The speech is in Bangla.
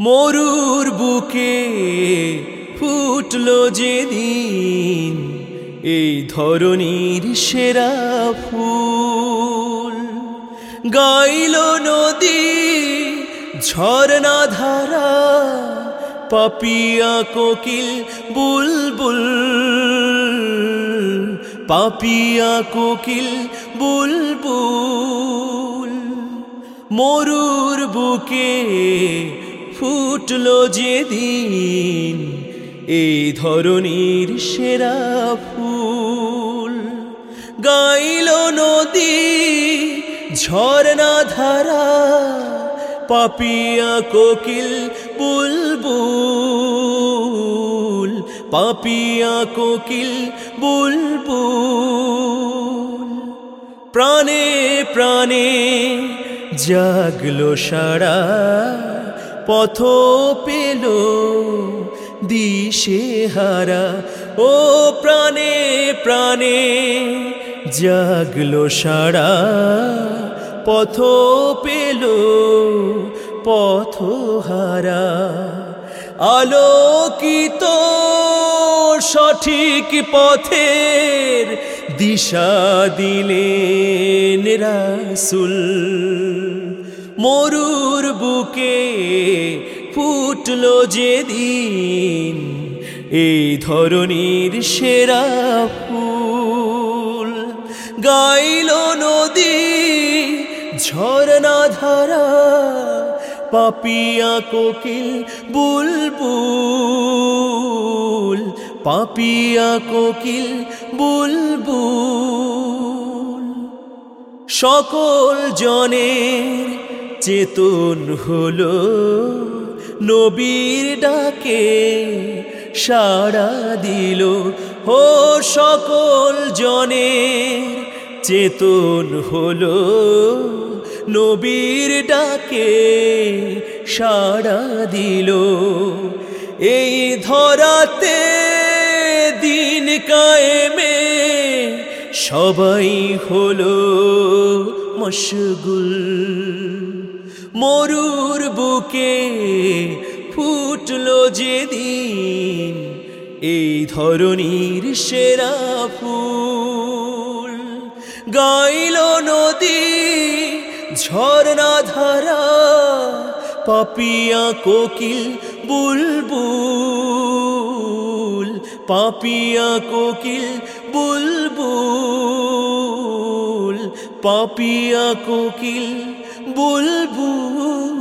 মরুর বুকে ফুটলো যেদিন এই ধরনীর সেরা ফুল। গাইল নদী ঝরনা ধারা পাপিয়া কোকিল বুলবুল। পাপিয়া কোকিল বুলবুল। মরুর বুকে ফুটলো যেদিন এই ধরনীর সেরা ফুল। গাইল নদী ঝরনা ধারা, পাপিয়া কোকিল বুলবুল, পাপিয়া কোকিল বুলবুল। প্রাণে প্রাণে জাগলো সারা পথ পেল দিশে হারা। ও প্রাণে প্রাণে জাগলো সারা। পথ পেল পথ হারা। আলোকিত সঠিক পথের দিশা দিলেন রাসুল। মরুর বুকে ফুটলো যেদিন এই ধরনীর সেরা ফুল। গাইল নদী ঝরনা ধারা, পাপিয়া কোকিল বুলবুল, পাপিয়া কোকিল বুলবুল। সকল জনের চেতন হলো নবীর ডাকে, সাড়া দিল ও সকল জনের। চেতন হলো নবীর ডাকে, সাড়া দিল। এই ধরাতে দিন কায়েমে সবাই হলো মশগুল। মরুর বুকে ফুটলো যেদিন এই ধরনীর সেরা ফুল। গাইল নদী ঝরনা ধারা, পাপিয়া কোকিল বুলবুল। পাপিয়া কোকিল বুলবুল, পাপিয়া কোকিল বুলবুল